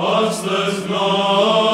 astăzi naște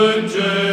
good day.